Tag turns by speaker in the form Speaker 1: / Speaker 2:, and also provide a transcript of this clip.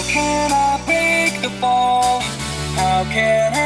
Speaker 1: How can I break the fall? How can I?